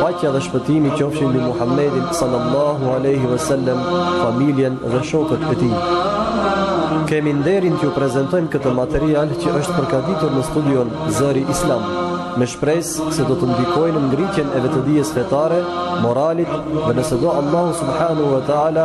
Paqja dhe shpëtimi qofshin mbi Muhammedin sallallahu alejhi ue selem, familjen dhe shokët e tij. Kemi nderin t'ju prezentojmë këtë material që është përgaditur në studion Zëri Islam, me shpresë se do të ndikojë në ngritjen e vetëdijes fetare, moralit dhe nëse do Allahu subhanehu ue teala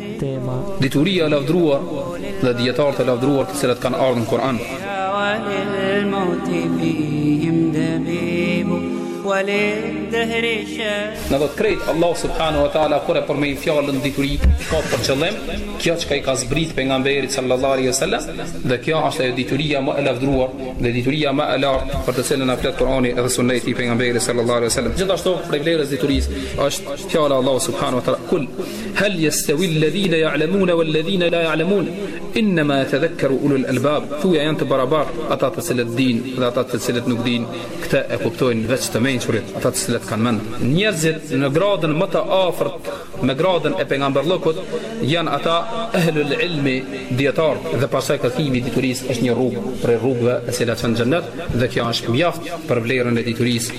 tema. Dituria e lavdruar dhe dijetarët e lavdruar të cilët kanë ardhur në Kur'an. Në të krejt Allah subhanehu ue teala kur e përmend fjalën dituri ka për qëllim kjo çka i ka zbrit pejgamberit sallallahu alejhi selam dhe kjo është dituria më e lavdruar dhe dituria më e lartë për të cilën na flet Kurani edhe sunneti pejgamberit sallallahu alejhi selam gjithashtu prej vlerës diturisë është fjala Allahut subhanehu ue teala kul Hel jestevi ledhine jalemune vel ledhine la jalemun innema jetedhekkeru ulul albab thuj a janë të barabartë ata të cilët dinë dhe ata të cilët nuk dinë këtë e kuptojnë veç të mençurit ata të cilët kanë mend njerëzit në gradën më të afërt me gradën e pejgamberllëkut janë ata ehlul ilmi dijetarët dhe pastaj kërkimi i diturisë është një rrugë prej rrugëve e cila çon në xhennet dhe kjo është mjaft për vlerën e diturisë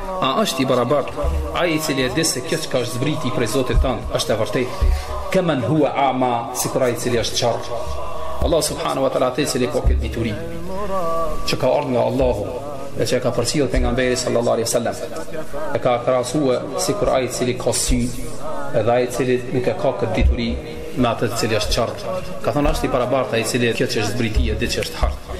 A është i barabart ai i cili e di se kjo çka është zbrit prej Zotit tan është e vërtetë? Kemen huve ama sikur ai i cili është qorr. Allah subhanehu ue teala atë i cili ka këtë dituri që ka ardhur nga Allahu dhe që e ka përcjellë pejgamberi sallallahu alejhi selam e ka krahasuar sikur ai i cili ka sy edhe ai i cili nuk e ka këtë dituri me atë i cili është qorr. Ka thonë a është i barabartë ai i cili kjo që është zbrit e di që është hak.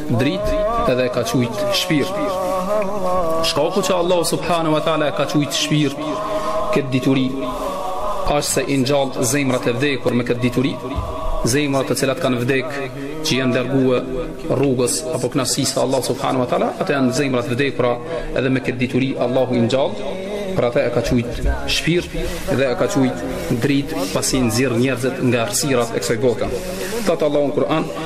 Dritë edhe e ka qujtë shpirt. Shkaku që Allahu subhanehu ue teala e ka qujtë shpirt këtë dituri, është se i ngjall zemrat e vdekura me këtë dituri, zemrat të cilat kanë vdek që janë larguë rrugës apo knaqsisë të Allahut subhanehu ue teala, ato janë zemrat e vdekura edhe me këtë dituri Allahu i ngjall, për atë e ka qujt shpirt dhe e ka qujt dritë pasi nxjerr njerëzit nga errësirat e kësaj bote. Thotë Allahu në Kur'an,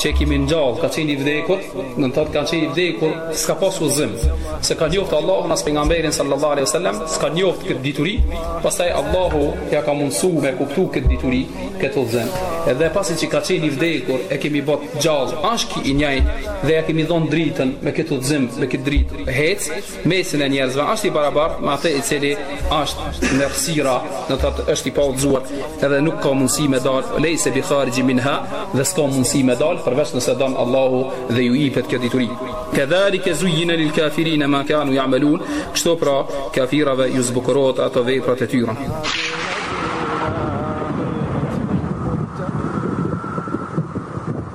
që e kemi ngjall ka qenë i vdekur, do të thotë ka qenë i vdekur, s'ka pas udhzim, s'e ka njoftë Allahun as pejgamberin sallallahu alejhi selam, s'ka njoftë këtë dituri, pastaj Allahu ja ka mundsu me kuptu këtë dituri, këtë udhzim. Edhe pasi që ka qenë i vdekur, e kemi bot gjallë, a është i njëjtë dhe ja kemi dhënë dritën me këtë udhzim, me këtë dritë. hec, mesin e njerëzve a është i barabartë me atë i cili është në errësira, do të thotë është i paudhëzuar, edhe nuk ka mundësi me dalë, lejse bi harixhin minha, dhe s'ka mundësi me dalë, përveç nëse don Allahu dhe ju jepet kjo dituri. Kedhalike zujjine lil kafirine ma kanu jamelun, kështu pra kafirave ju zbukurohet ato veprat e tyra.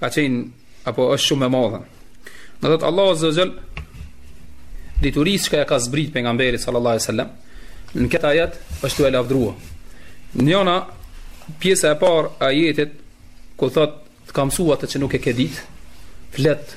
Ka qenë apo është shumë e madhe. Domethënë Allahu azze ve xhel, diturisë që i ka zbrit pejgamberit sallallahu alejhi ve selem, në këtë ajet është e lavdrua. Njona, pjesë e parë e ajetit, ku thot të kam msu atë që nuk e ke ditë, flet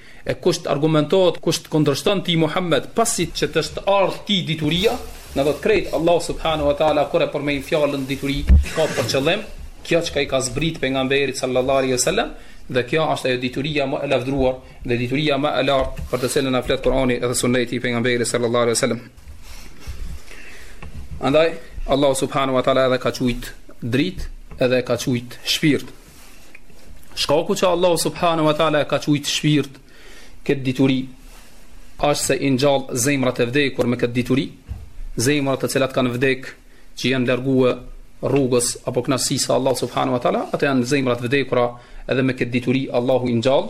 E kush të argumentohet, kush të kundërshton ti Muhammed, pasi që të është ardhë ty dituria, domethënë krejt, Allahu subhanahu wa ta'ala kur e përmend fjalën dituri, ka për qëllim, kjo çka i ka zbritë Pejgamberit sallallahu alejhi ve sellem, dhe kjo është ajo dituria më e lavdëruar, dhe dituria më e lartë, për të cilën na flet Kur'ani dhe Sunneti i Pejgamberit sallallahu alejhi ve sellem. Andaj, Allahu subhanahu wa ta'ala edhe e ka qujt dritë, edhe e ka qujt shpirt. Shkaku që Allahu subhanahu wa taala e ka qujt shpirt këtë dituri është se i ngjall zemrat e vdekur me këtë dituri, zemrat të cilat kanë vdek që janë largue rrugës apo kënaqësisë së Allahu subhanahu wa taala, ato janë zemra të vdekura edhe me këtë dituri Allahu i ngjall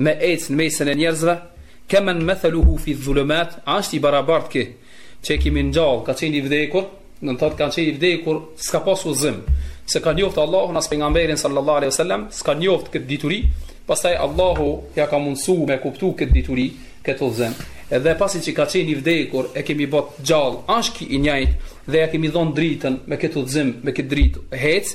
me ecë në mesin e njerëzve, kemen metheluhu fi dhulumat, asht i barabartë ky që e kemi ngjall, ka qenë i vdekur, do të thotë ka qenë i vdekur, s'ka pas udhëzim, s'e ka njoftë Allahun as pejgamberin sallallahu alaihi wasallam, s'ka njoftë këtë dituri, pastaj Allahu ja ka mundësuar me kuptu këtë dituri, këtë udhëzim. Edhe pasi që ka qenë i vdekur, e kemi bo të gjallë, asht ky i njajtë, dhe ja kemi dhonë dritën me këtë udhëzim, me këtë dritë, hec,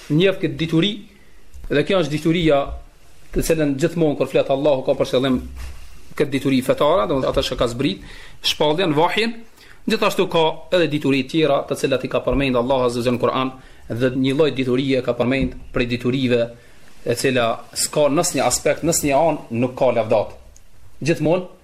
Njeh këtë dituri dhe kjo është dituria të cilën gjithmonë kur flet Allahu ka për qëllim këtë dituri fetare, do atë që ka zbrit, shpalljen, vahjin, gjithashtu ka edhe dituri tjera të cilat i ka përmend Allahu azza në Kur'an dhe një lloj diturie ka përmend prej diturive e cila s'ka në asnjë aspekt, në asnjë anë nuk ka lavdat. Gjithmonë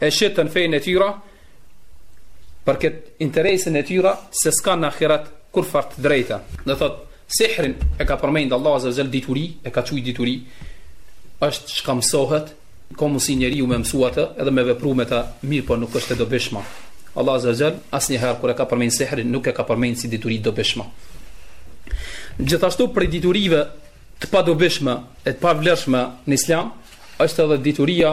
e shitën fenë e tyre për këtë interesin e tyre se s'ka në ahiret kurrfarë të drejte domethënë sihrin e ka përmend Allah azze ve xhel dituri e ka qujt dituri është shka mësohet ka mundësi njeriu me mësu atë edhe me vepru me ta mirëpo nuk është e dobishme Allah azze ve xhel asnjëherë kur e ka përmend sihrin nuk e ka përmend si dituri të dobishme gjithashtu prej diturive të padobishme e të pavlefshme në islam është edhe dituria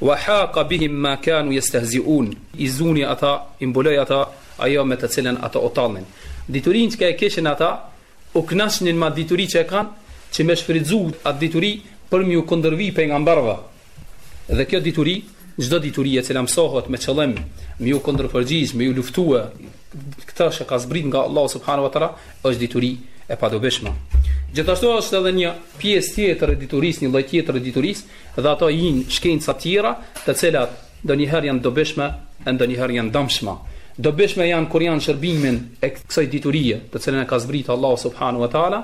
Wa haqa bihim ma kanu yestehzi'un. I zuni ata, i mbuloi ata ajo me të cilën ata u tallnin. Diturinë çka e kishin ata, u kënaqshin me atë dituri që e kanë, që me shfrytëzu atë dituri për m'iu kundërvi pejgamberëve. Dhe kjo dituri, çdo dituri e cila mësohet me qëllim m'iu kundërpërgjigj, m'iu luftue këtë që ka zbrit nga Allahu subhanahu wa taala, është dituri e padobishme. Gjithashtu është edhe një pjesë tjetër e diturisë, një lloj tjetër e diturisë, Dhe ato janë shkenca tjera, të cilat ndonjëherë janë dobishme e ndonjëherë janë dëmshme. Dobishme janë kur janë n'shërbimin e kësaj diturie, të cilën e ka zbritur Allahu subhanahu wa taala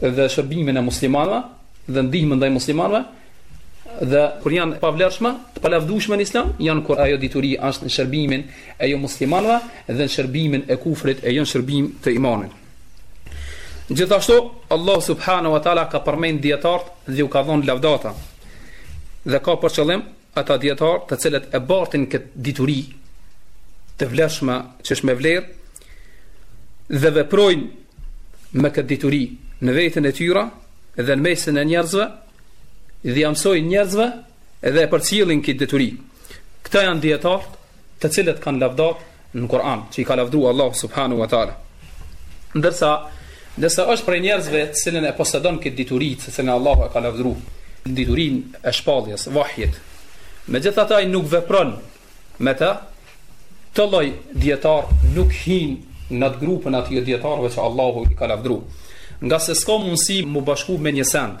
dhe n'shërbimin e muslimanëve dhe ndihmën ndaj muslimanëve dhe kur janë pavlershme, të palavdushme në islam, janë kur ajo dituri është në shërbimin e jo muslimanëve dhe në shërbimin e kufrit e jo në shërbim të imanit. Gjithashtu Allah subhanahu wa taala ka përmend dietart dhe u ka dhënë lavdata. Dhe ka për qëllim ata dietar të cilët e bartin këtë dituri të vlershme që është me vlerë dhe veprojnë me këtë dituri në veten e tyre dhe në mesin e njerëzve dhe ja msojnë njerëzve dhe e përcjellin këtë dituri. Këta janë dietarët të cilët kanë lavdat në Kur'an, që i ka lavdruar Allahu subhanahu wa taala. Ndërsa, nëse është prej njerëzve i cili e posedon këtë dituri, të cilën Allahu e ka lavdruar, diturinë e shpalljes, vahjit. Megjithatë ai nuk vepron me të, këta lloj dietarë nuk hin në atë grupin e atyre dietarëve që Allahu i ka lavdruar. Ngase s'ka mundësi mu bashku me një send,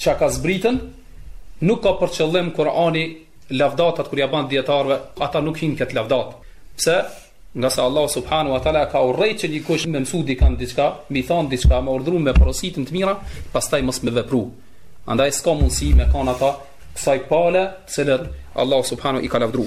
Që ka zbritën, nuk ka për qëllim Kur'ani lavdatat kur ja ban dijetarëve, ata nuk hin n'këtë lavdatë. Pse? Ngase Allahu subhanu wa ta'ala e ka urrejt që dikush me mësu dikand diçka, me i thanë diçka, me urdhru me porositë, në të mira, pastaj mos me vepru. Andaj s'ka mundësi me kanë ata t'kësaj pale të cilën Allahu subhanu i ka lavdru.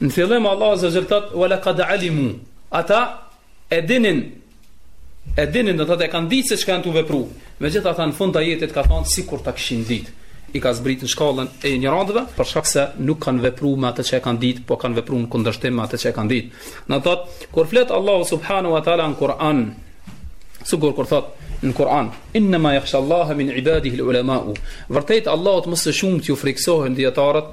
Në fillim Allahu azza jall thot wa laqad alimu. Ata e dinin e dinin do thotë e kanë ditë se çka janë tu vepru. Megjithatë në fund të jetës ka thënë sikur ta kishin ditë. I ka zbrit në shkallën e injorantëve, për shkak se nuk kanë vepruar me atë që e kanë ditë, po kanë vepruar në kundërshtim me atë që e kanë ditë. Na thot kur flet Allahu subhanahu wa taala në Kur'an, sikur kur thot në Kur'an, inna ma yakhsha Allahu min ibadihi al-ulama. Vërtet Allahut më së shumti ju friksohen dietarët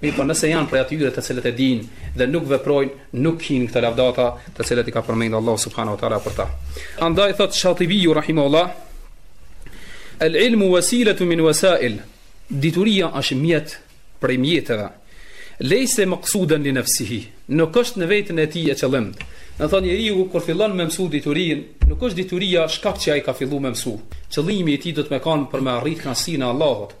Mirëpo nëse janë prej atyre të cilët e dinë dhe nuk veprojnë, nuk hinë n'këto lavdata të cilat i ka përmendur Allahu subhanahu wa taala për ta. Andaj thot Shatibiu rahimahullah, El ilmu wasilatun min wasail. Dituria është mjet prej mjeteve. Lejse meksuden li nëfsihi Nuk është në veten e tij qëllim. Domethënë njeriu kur fillon me mësu diturinë, nuk është dituria shkak që ai ka fillu me mësu. Qëllimi i tij duhet me kanë për me arrit kënaqësinë e Allahut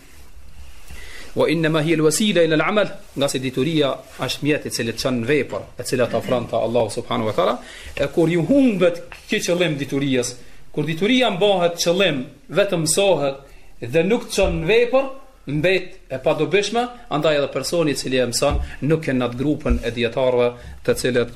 Wa innama hiya al-wasila ila al-amal, ngase dituria është mjet i cili t'çon n'vepër, e cila të afron te Allahu subhanahu wa taala, e kur ju humbet ky qëllim dituries, kur dituria mbahet qëllim, vetëm mësohet dhe nuk të çon n'vepër, mbet e padobishme, andaj edhe personi i cili e mëson nuk hin n'at grupën e dietarëve të cilët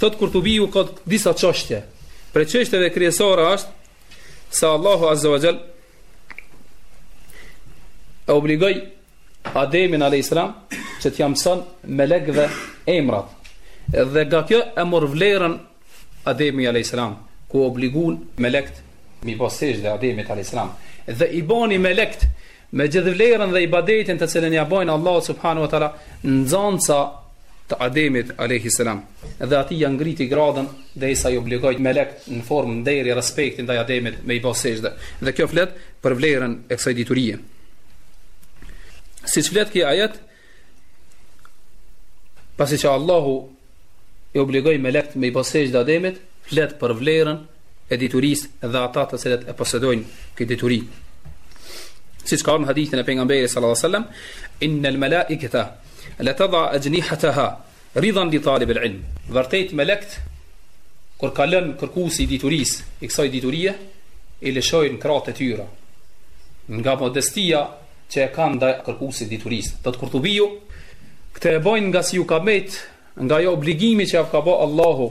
Thot Kurtubiu ka disa çështje. Prej çështjeve kryesore është se Allahu Azza wa Jall e obligoi Ademin alayhis salam që t'ia mëson melekëve emrat. Dhe nga kjo e merr vlerën Ademi alayhis salam ku obligon melekt m'i bo sexhde Ademit alayhis salam dhe i bani melekt Me gjithë vlerën dhe ibadetin të cilën ia bojnë Allahut subhanahu wa taala, nxënësa të Ademit alayhi salam, dhe atij ja ngriti gradën derisa i obligoi melekt në formë nderi respekti ndaj Ademit me i bo sexhde. Dhe kjo flet për vlerën e kësaj diturie. Siç flet ky ajet, Pasi që Allahu i obligoi melekt me i bo sexhde Ademit, flet për vlerën e diturisë dhe ata të cilët e posedojnë këtë dituri. Siç ka ardh në hadithin e pejgamberit sallallahu alejhi ve sallam, innel melaikete le tedau exhnihateha, Ridhan li talib el ilm, vërtet melekt kur kalon kërkuesi i diturisë, i kësaj diturie, i lëshojnë krahët e tyre. Nga modestia që e kanë ndaj kërkuesit diturisë. Thotë Kurtubiu, këtë e bëjnë nga si ju ka mbet, nga ai obligimi që ia ka bo Allahu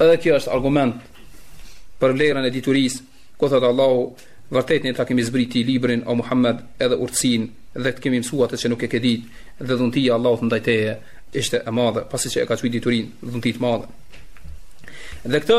Edhe kjo është argument për vlerën e diturisë, ku thotë Allahu, vërtet ne ta kemi zbrit librin o Muhammed edhe urtësin dhe të kemi mësu atë që nuk e ke dit dhe dhuntia e Allahut ndaj teje ishte e madhe pasi që e ka qujt diturin dhunti të madhe dhe këtë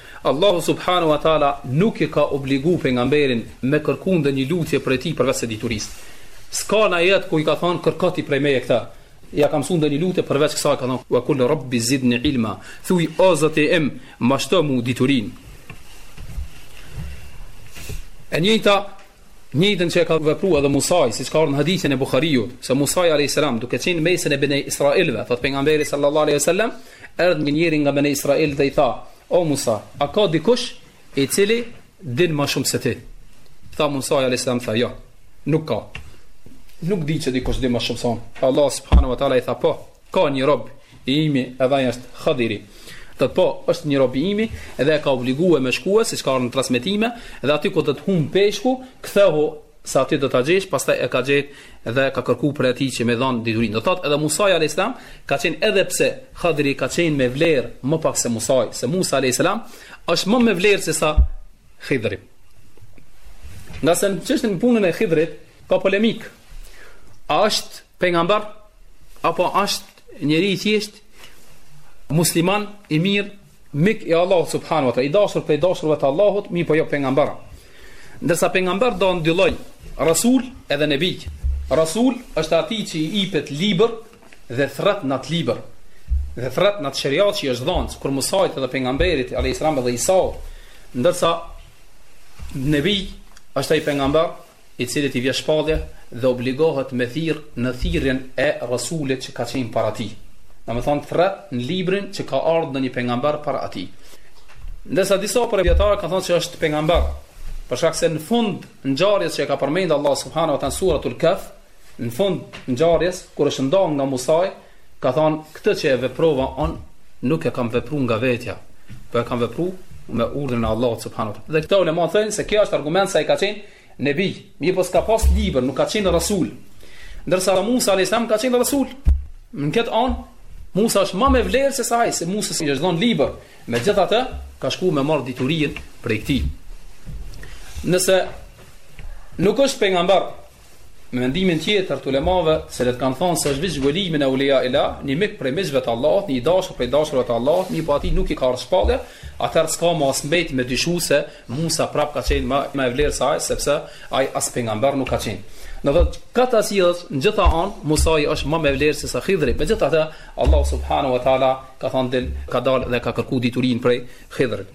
Allahu subhane ua teala nuk e ka obligu pejgamberin me kërku ndonjë lutje prej tij përveç se diturisë. S'ka naj ajet ku i ka thënë kërko ti prej meje këtë, ja ka mësu ndonjë lutje përveç kësaj ka thënë wa kul rabbi zidni ilma, thuj o Zoti im ma shto mu diturinë. E njëjta njëjtën që e ka vepruar edhe Musai, siç ka ardhur në hadithin e Buhariut, se Musai alayhis salam duke qenë n'mesin e bene Israilëve, thot pejgamberi sallallahu alaihi wasallam, Erdh një njeri nga Bene Israil dhe i tha, O Musa, a ka dikush i cili din ma shumë se ti? Tha Musa, alayhis salam tha, jo, nuk ka. Nuk di që dikush din ma shumë se unë. Tha Allah, subhanu wa ta'la, i tha, po, ka një rob i imi edhe ai është Khadiri. Thot po, është një rob i imi edhe e ka obligue me shkue, siç ka ardh në trasmetime, edhe aty ku të të humb peshku, kthehu se ti do ta gjesh, pastaj e ka gjetë dhe ka kërkuar prej tij që m'ia dhon diturinë. Do thotë edhe Musa alayhis salam ka qenë edhe pse Khadri ka qenë me vlerë më pak se Musa, se Musa alayhis salam është më me vlerë se sa Khidri. Ngase në çështjen punën e Khidrit ka polemik. A është pejgamber apo është njeri i thjesht musliman i mirë Mik i Allahut subhanu wa ta, i dashur prej dashurve të Allahut, mirëpo jo pejgamber. Ndërsa pejgamber do në dy lloj, rasul edhe nebi. Rasul është ai që i ipet libër dhe thret në atë libër. Dhe thret në atë shëriat që i është dhanë, sikur Musait edhe pejgamberit, a.s. dhe Isaut. Ndërsa nebi është ai pejgamber i cili t'i vje shpallja dhe obligohet me thirrë në thirrjen e Rasulit që ka qenë para tij, domethënë thret në librin që ka ardhë ndonjë pejgamber para atij. Ndërsa disa prej dietarëve kanë thënë se është pejgamber, për shkak se në fund ngjarjes që e ka përmend Allahu subhanahu wa taala në suratul Kahf, në fund ngjarjes kur është ndarë nga Musai, ka thënë këtë që e veprova un nuk e kam vepruar nga vetja, por e kam vepruar me urdhrin e Allahut subhanahu wa taala. Dhe këto ulema thonë se kjo është argument se ai ka qenë nebi, mirëpo s'ka pas libër, nuk ka qenë rasul. Ndërsa Musa alayhis salam ka qenë rasul. Në këtë an Musa është më me vlerë se sa ai, se Musa i është dhënë libër. Megjithatë, ka shku me marr diturinë prej tij. Nëse nuk është pejgamber Me mendimin tjetër të ulemave, të cilët kanë thënë se është veç weli min awliyaillah, një mik prej miqve të Allahut, një i dashur prej dashurve të Allahut, mirëpo atij nuk i ka ardhur shpallja, atëherë s'ka më as mbet me dyshu se Musa prapë ka qenë më me vlerë se ai, sepse ai as pejgamber nuk ka qenë. Do thotë, këtë arsye thotë, në gjitha anë, Musai është më me vlerë sesa Hidhri. Megjithatë, Allahu subhanahu wa taala ka thënë del, ka dalë dhe ka kërkuar diturinë prej Hidhrit.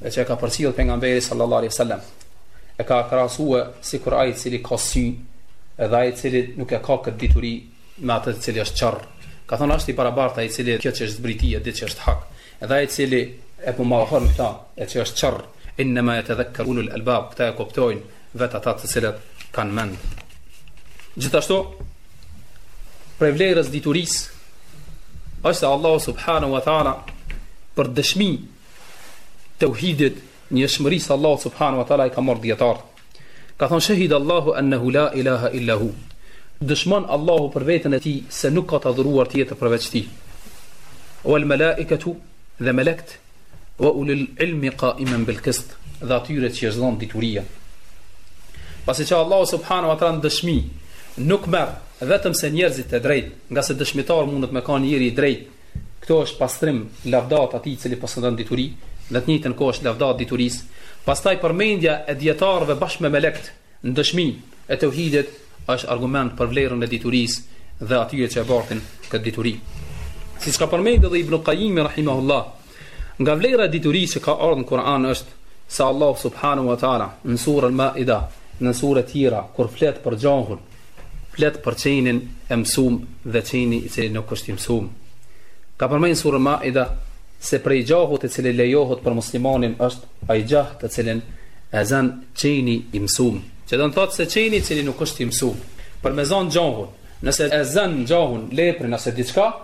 e që e ka përcjellë pejgamberi sallallahu alaihi wasallam e ka krahasue sikur ai i cili ka sy edhe ai i cili nuk e ka këtë dituri me atë i cili është çor ka thonë është i barabartë ai i cili kjo që është zbrit e di që është hak edhe ai i cili që po mohon këta e që është çor inna ma yatadhakkaru ulul albab këta e kuptojnë veç ata të cilët kanë mend gjithashtu prej vlerës dituris është se Allahu subhanahu wa taala për dëshmi tauhidit, njëshmërisë të Allahut subhanahu wa taala i ka marrë dijetarët. Ka thënë shahida Allahu annahu la ilaha illa hu. Dëshmon Allahu për veten e tij se nuk ka të adhuruar tjetër përveç tij. Wal malaikatu dhe melekt wa ulul ilmi qa'iman bil qist dhe atyre që është dhënë dituria. Pasi që Allahu subhanahu wa taala në dëshmi nuk merr vetëm se njerëzit e drejt, nga se dëshmitar mundet me kanë njeri i drejt, Këto është pastrim, lavdatë atij i cili posedon dituri, dhe në të njëjtën kohë është lavdatë diturisë. Pastaj përmendja e dijetarëve bashkë me melekët në dëshminë e teuhidit është argument për vlerën e diturisë dhe atyre që e bartin këtë dituri. Siç ka përmend edhe Ibnul Qayimi rahimahullah, Nga vlera e diturisë që ka ardhur në Kur'an është se Allahu subhanahu wa taala në surën Maida, në sure të tjera kur flet për gjahun, flet për çenin e mësum dhe çeni i cili nuk është i mësum. Ka përmendur surën Maida se prej gjahut i cili lejohet për muslimanin është ai gjah të cilin e zan çeni i mësum. Që do të thotë se çeni i cili nuk është i mësum, për me zan gjahun, nëse e zan gjahun leprin ose diçka,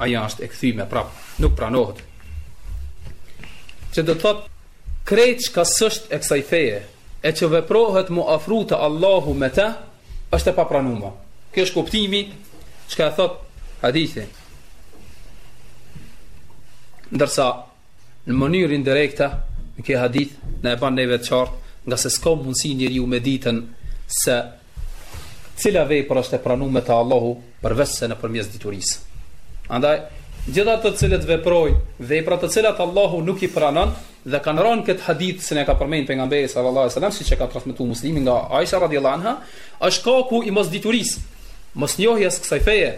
Ajo është e kthyme prap, nuk pranohet. Që do të thotë krejt çka s'është e kësaj feje, e që veprohet m'u afru te Allahu me të, është e papranume. Ky është kuptimi çka e thot hadithi. Ndërsa Në mënyrë indirekte, ky hadith na e ban neve të qartë, ngase s'ka mundësi njeriu me ditë se cila vepër është e pranume te Allahu përveçse nëpërmjet diturisë. Andaj, gjithë ata të cilët veprojnë, vepra të cilat Allahu nuk i pranon dhe kanë rënë në këtë hadith siç e ka përmend pejgamberi sallallahu alajhi wasallam siç e ka transmetuar Muslimi nga Aisha radhiyallahu anha, është shkaku i mosditurisë, mosnjohjes kësaj feje,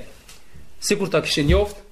sikur ta kishin njoftë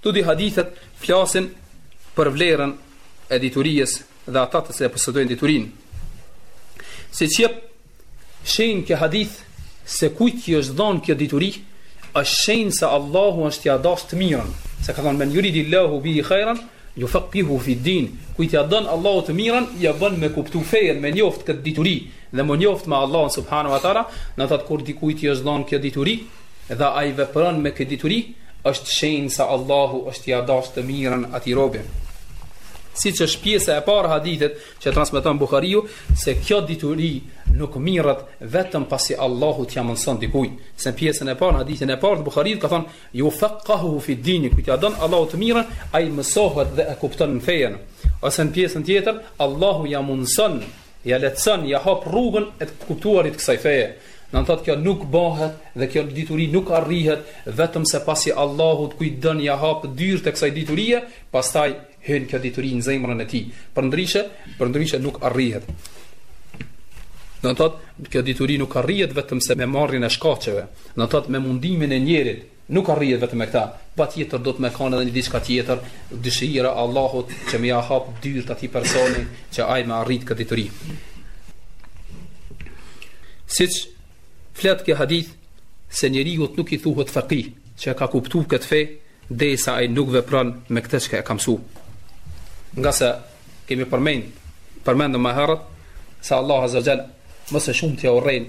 Këto dy hadithet flasin për vlerën e diturisë dhe ata të cilët posedojnë diturinë. Siç jep shenjë ky hadith se kujt i është dhënë kjo dituri, është shenjë se Allahu është ia dashur të mirën. Se ka thënë men yuridillahu bi khairan yufaqihu fi din. Kujt ia don Allahu të mirën, ia bën me kuptu fejen, me njoft këtë dituri dhe me njoft Allahun subhanahu wa taala, andaj kur dikujt i është dhënë kjo dituri, dhe ai vepron me këtë dituri, është shenjë se Allahu është ia dashtë të mirën atij robi. Siç është pjesa e parë hadithit që transmeton Buhariu se kjo dituri nuk mirret vetëm pasi Allahu t'ia mundson dikujt. Se në pjesën e parë, hadithin e parë të Buhariut ka thonë: "Jufaqahu fi dini", kujt ja don Allahu të mirën, ai mësohet dhe e kupton fenë. Ose në pjesën tjetër, Allahu ja mundson Ia lehtëson, ia hap rrugën e të kuptuarit të kësaj feje. Do të thotë kjo nuk bëhet dhe kjo dituri nuk arrihet vetëm se pasi Allahu kujt don ia hap dyert e kësaj diturie, pastaj hyn kjo dituri në zemrën e tij. Përndryshe, përndryshe nuk arrihet. Do të thotë kjo dituri nuk arrihet vetëm se me marrjen e shkaqeve, do të thotë me mundimin e njerit, Nuk arrihet vetëm me këtë, patjetër duhet me kanë edhe një diçka tjetër, dëshira e Allahut që me ia hap dyert atij personi që ai me arrit këtë dituri. Siç flet ky hadith se njeriut nuk i thuhet faqih, që e ka kuptuar këtë fe, derisa ai nuk vepron me këtë që e ka mësuar. Ngase kemi përmend, përmendëm më herët se Allahu Azza Jall më së shumti urren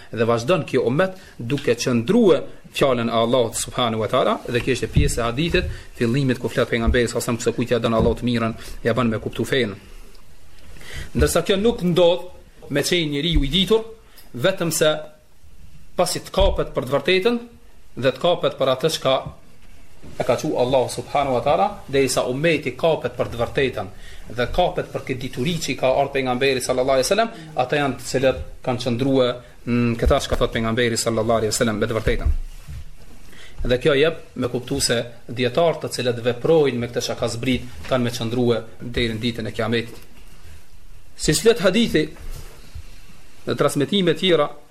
Dhe vazhdon kjo umet duke qëndrue fjalën e Allahut subhanahu wa taala dhe kjo është pjesë e hadithit fillimit ku flet pejgamberi sallallahu alaihi wasallam se kujt ja don Allahu të mirën ja bën me kuptu fenë. Ndërsa kjo nuk ndodh me qenë njeriu i ditur vetëm se pasi të kapet për të vërtetën dhe të kapet për atë çka e ka thënë Allahu subhanahu wa taala, derisa ummeti kapet për të vërtetën dhe kapet për këtë dituri që ka ardhur pejgamberi sallallahu alaihi wasallam, ata janë të cilët kanë qëndruar në këtë çka thotë pejgamberi sallallahu alaihi wasallam me të vërtetën. Dhe kjo jep me kuptu se dijetarët të cilët veprojnë me këtë çka ka zbrit kanë me qëndrue deri në ditën e kiametit. Siç flet hadithi në transmitime tjera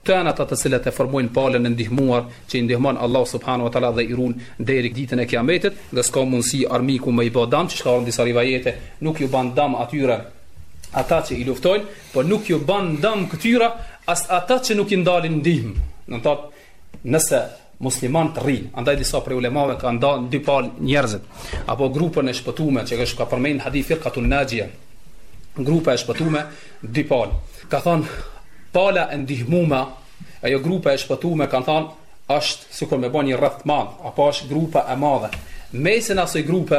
Këta janë ata të cilët e formojnë palën e ndihmuar që i ndihmon Allahu subhanahu wa taala dhe i ruan deri ditën e Kiametit dhe s'ka mundësi armiku me i ba dam që siç ka ardhë në disa rivajete nuk ju ban dam atyre ata që i luftojnë po nuk ju ban dam këtyra as ata që nuk i ndalin ndihmë do të thotë nëse musliman të rrinë. Andaj disa prej ulemave kanë nda në dy palë njerëzit, apo grupën e shpëtume, që e ka përmend hadithi firkatun naxhia, grupa e shpëtume, dy palë. Ka thonë, pala e ndihmuma, ajo grupa e shpëtume, kanë thanë, është sikur me bo një rreth të madh, apo është grupa e madhe. Mesin e asaj grupe,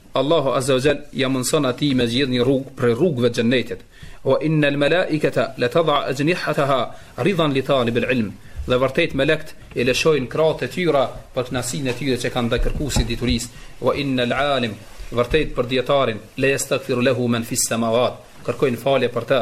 Allahu Azza wa Jall ia mundëson atij me ndjek një rrugë prej rrugëve të Xhennetit. Wa innal malaikata latada'u ajnihataha ridan li talib al-ilm. Dhe vërtet melekët i lëshojnë krahët e tyre për kënaqësinë e tyre që kanë ndaj kërkuesit të diturisë. Wa innal alim vërtet për dijetarin la yastaghfiru lahu man fis samawat. Kërkojnë falje për të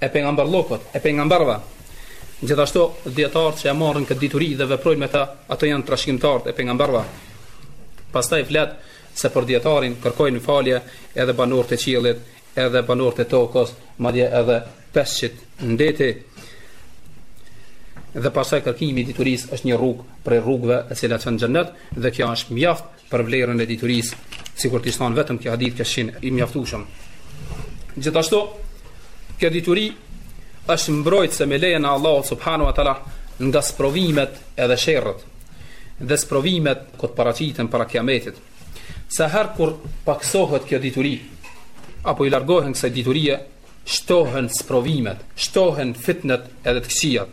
e pejgamberllokut, e pejgamberëve. Gjithashtu, dijetarët që e marrin këtë dituri dhe veprojnë me të, ata janë trashëgimtarët e pejgamberëve. Pastaj flet se për dijetarin kërkojnë falje edhe banorët e qiellit, edhe banorët e tokës, madje edhe peshqit në det. Dhe pastaj kërkimi i diturisë është një rrugë prej rrugëve e cila çon në xhennet dhe kjo është mjaft për vlerën e diturisë, sikur të ishte vetëm kjo hadith kish qenë i mjaftueshëm. Gjithashtu, kjo dituri është mbrojtëse me lejen e Allahut subhanahu wa taala nga sprovimet edhe sherrët dhe sprovimet kur të paraqiten para kiametit. Sa herë kur paksohet kjo dituri apo i largohen kësaj diturie, shtohen sprovimet, shtohen fitnet edhe të këqijat.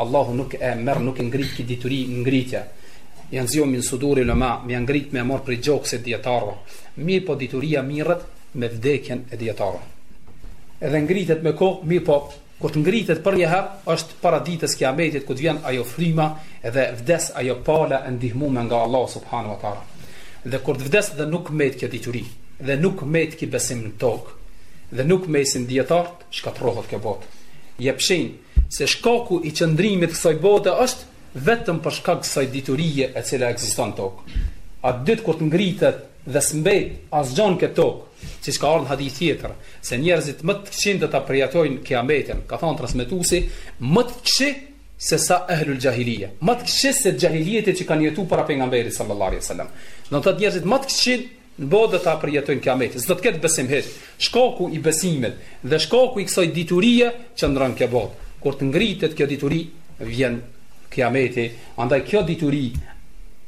Allahu nuk e merr nuk e ngrit këtë dituri ngritja jantaziuhu min suduril ulema me e ngrit me e marr prej gjoksit të dijetarëve mirëpo dituria mirret me vdekjen e dijetarëve edhe ngritet me kohë mirëpo kur të ngritet për një herë është para ditës së kiametit kur të vjen ajo fryma edhe vdes ajo pala e ndihmume nga Allah subhanahu wa ta'ala dhe kur të vdes dhe nuk met kjo dituri dhe nuk met ky besim në tokë dhe nuk mesin dijetarët shkatrohet kjo botë jepshin se shkaku i qëndrimit të kësaj bote është vetëm për shkak të kësaj diturie e cila ekziston në tokë. Atë ditë kur të ngritet dhe s'mbet asgjë në këtë tokë, siç ka ardhë në hadith tjetër, se njerëzit më të këqinjtë do ta përjetojnë Kiametin, ka thënë transmetuesi, më të këqi se sa ehlul xhahilije, më të këqi se xhahilijeti që kanë jetu para pejgamberit sallallahu alaihi wasallam. Do të thotë njerëzit më të këqinj Në botë do ta përjetojnë Kiametin. S'do të ketë besim hiç. Shkaku i besimit dhe shkaku i kësaj diturie qëndron kjo botë. Kur të ngritet kjo dituri, vjen Kiameti. Andaj kjo dituri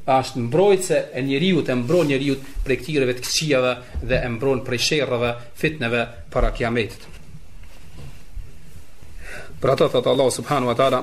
është mbrojtëse e njeriut, e mbron njeriun prej këtyreve të këqijave dhe e mbron prej sherreve, fitneve para kiametit. Për ato thotë Allah subhanahu wa ta'ala,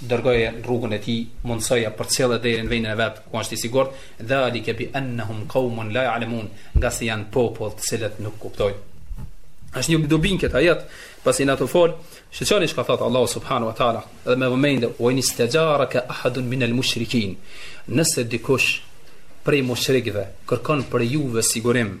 dërgoje në rrugën e tij, mundësoja, përcille deri në vendin e vet ku është i sigurt, dhalike bi annahum qaumun la ya'lamun, ngase janë popull të cilët nuk kuptojnë. Është një dobi në këtë ajet, pasi na të fol, shiqoni çka thotë Allahu subhanahu wa taala, dhe me vëmendje, "Wa in istajaraka ahadun min al-mushrikin", nëse dikush prej mushrikëve kërkon prej juve sigurim,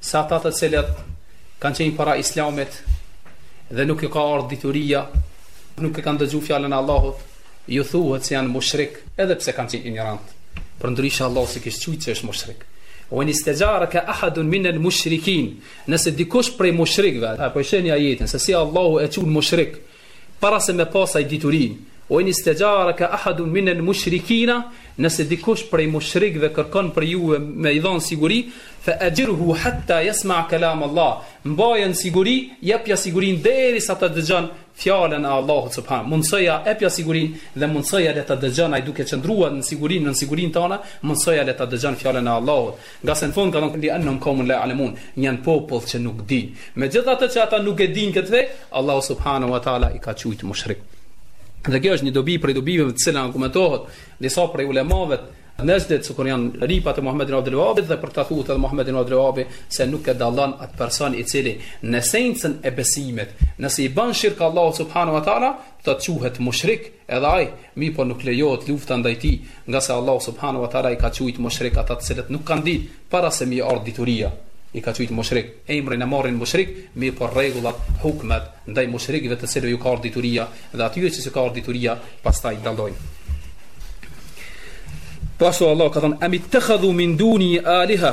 Se ata të cilët kanë qenë para islamit dhe nuk i ka ardhë dituria, nuk e kanë dëgju fjalën e Allahut, ju thuhet se janë mushrik, edhe pse kanë qenë ignorant. Përndryshe Allahu s'e kish qujtë se është mushrik. Wa in istajaraka ahadun min al-mushrikin, nëse dikush prej mushrikve, a po e shihni ajetin, se si Allahu e qun mushrik, Para se me pas ai diturinë, Wa in istejareke ahadun min el mushrikina, nëse dikush prej mushrikëve kërkon prej juve me i dhanë siguri, fe ajirhu hatta yesma kalam Allah, mbaje në siguri, jepja sigurinë derisa ta dëgjon fjalën e Allahut subhan, mundësoja, epja sigurinë dhe mundësoja le ta dëgjon ai duke qëndru në sigurinë nën sigurinë tënde, mundësoja le ta dëgjon fjalën e Allahut. Ngase në fund ka thënë, Li'annahum qaumun la ya'lamun, janë popull që nuk dinë. Megjithatë që ata nuk e dinë këtë fe, Allahu subhanahu wa ta'ala i ka qujtë mushrik. Dhe kjo është një dobi prej dobive me të cilën argumentohen disa prej ulemave të Nexhdit, sikur janë nipat e Muhamedit ibn Abdul Wahhabit dhe për ta thuhet edhe Muhamedi ibn Abdul Wahhabi se nuk e dallon atë person i cili në esencën e besimit, nëse i bën shirk Allahu subhanahu wa taala, do të quhet mushrik, Edhe ai, mirëpo nuk lejohet lufta ndaj tij, ngase Allahu subhanahu wa ta'ala i ka qujt mushrik ata të cilët nuk kanë ditë para se me i ardhë dituria, i ka qujt mushrik, emrin e marrin mushrik, mirëpo rregullat, hukmet, ndaj mushrikëve të cilëve ju ka ardhë dituria dhe atyre që s'ju ka ardhë dituria, pastaj dallojnë. Po ashtu Allahu ka thënë, Em ittakhadhu min dunihi aliha,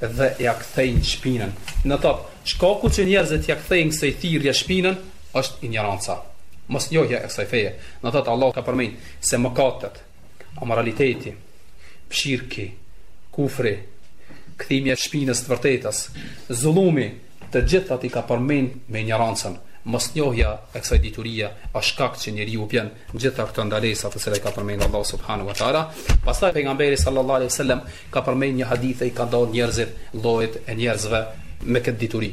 dhe ia kthejnë shpinën. Na thot, shkaku që njerëzit ia kthejnë kësaj thirrje shpinën është injoranca, mosnjohja e kësaj feje. Na thot, Allahu ka përmendur se mëkatet, amoraliteti, shirki, kufri, kthimi i shpinës të vërtetës, zullumi, të gjithat i ka përmendur me injorancën. Mosnjohja e kësaj diturie është shkak që njeriu bën gjitha këto ndalesa të cilat i ka përmendur Allahu subhanahu wa taala. Pastaj pejgamberi sallallahu alaihi wasallam ka përmendur një hadith i ka da njerëzit llojet e njerëzve me këtë dituri.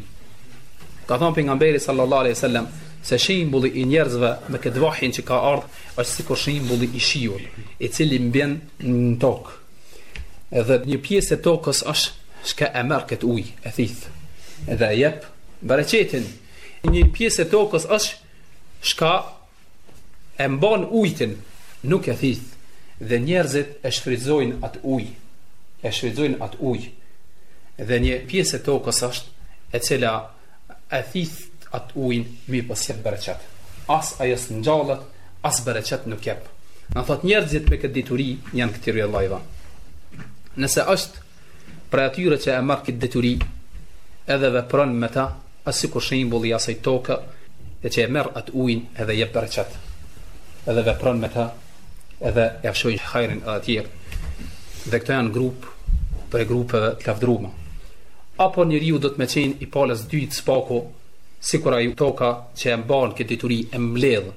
Ka thënë pejgamberi sallallahu alaihi wasallam se shembulli i njerëzve me këtë vahin që ka ardhur është sikur shembulli i shiut, i cili bien në tokë. Edhe një pjesë e tokës është çka e merr këtë ujë e thith. Edhe e jep bereqetin. Një pjesë e tokës është çka E mban ujtin, nuk e thith, dhe njerëzit e shfrytëzojnë atë ujë, e shfrytëzojnë atë ujë. Dhe një pjesë e tokës është e cila e thith atë ujin, mirëpo s'jep bereqet. As ajo s'ngjallet, as bereqet nuk jep. Na thot njerëzit me këtë dituri janë këto tre llojve. Nëse është prej atyre që e merr këtë dituri edhe vepron me ta, është sikur shembulli i asaj toke që e merr atë ujin edhe jep bereqet. Edhe vepron me ta edhe ia shohin hajrin edhe tjerët. Dhe këto janë grup prej grupeve të lavdëruara. Apo njeriu do të me qenë i palës dytë s'paku sikur ajo toka që e mban këtë dituri e mbledh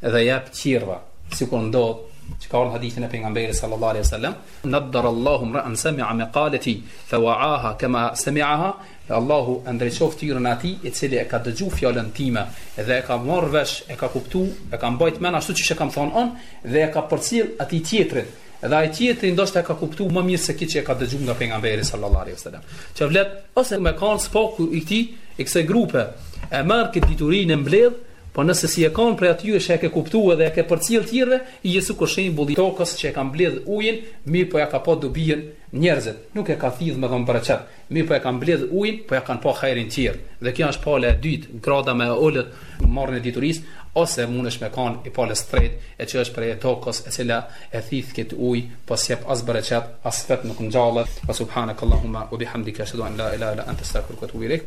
dhe ia jep tjerve, sikur ndodh që ka ardh në hadithin e pejgamberit sallallahu alaihi wasallam, Naddara Allahu mra'an sami'a maqalati fa wa'aha kama sami'aha, Allahu e ndriçoft fytyrën e atij i cili e ka dëgju fjalën time dhe e ka marr vesh, e ka kuptu, e ka mbajt mend ashtu siç e kam thënë unë dhe e ka përcjell atij tjetrit. Dhe ai tjetri ndoshta e ka kuptu më mirë se ky që e ka dëgju nga pejgamberi sallallahu alaihi wasallam. Që dmth ose me kanë s'paku i këtij i kësaj grupe e merr këtë diturinë e mbledh, po nëse s'je kanë prej atyre që e ke kuptu edhe e ke përcjell tjerëve, Je sikur shembull i tokës që e ka mbledh ujin mirëpo ja ka pa dobijën njerëzit nuk e ka thith me dhon bereqet mirëpo e ka mbledh ujin po ja kan pa hajrin tjerë dhe kjo është pala e dyt grada më e ulët n'marrjen e dituris ose munesh me kan i palës tret e që është prej tokës e cila e thith kit uj po s'jep as bereqet as vet nuk ngjallet wa subhanakallahuma wa bihamdika ashhadu an la ilaha illa anta astaghfiruka wa atubu ilaik